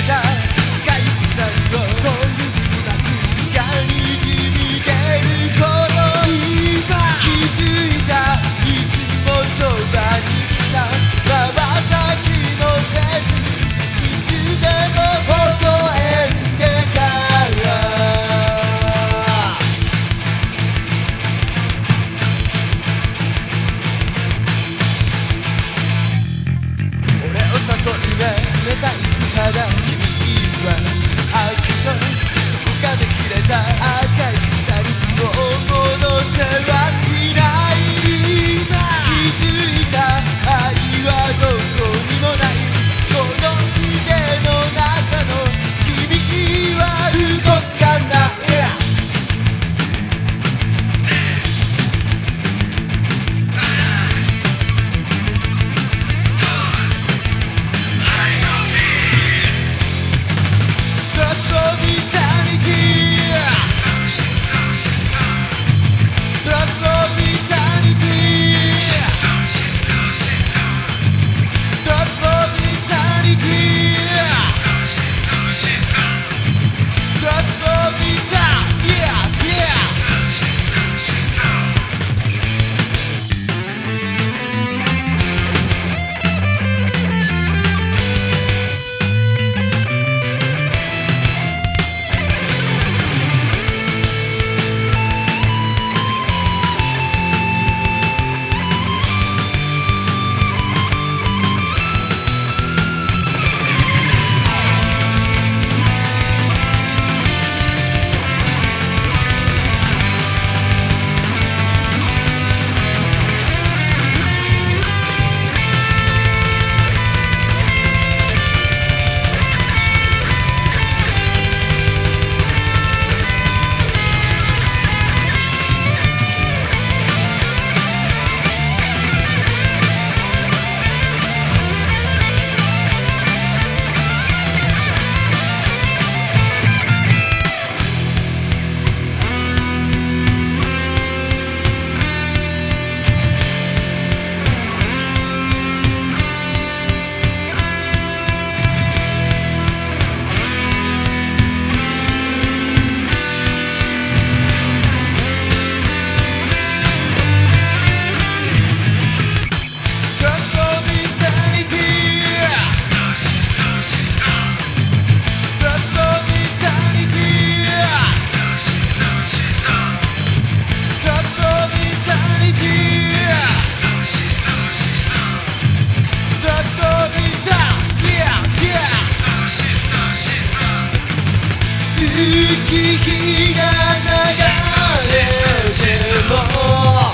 i die. 月日が流れても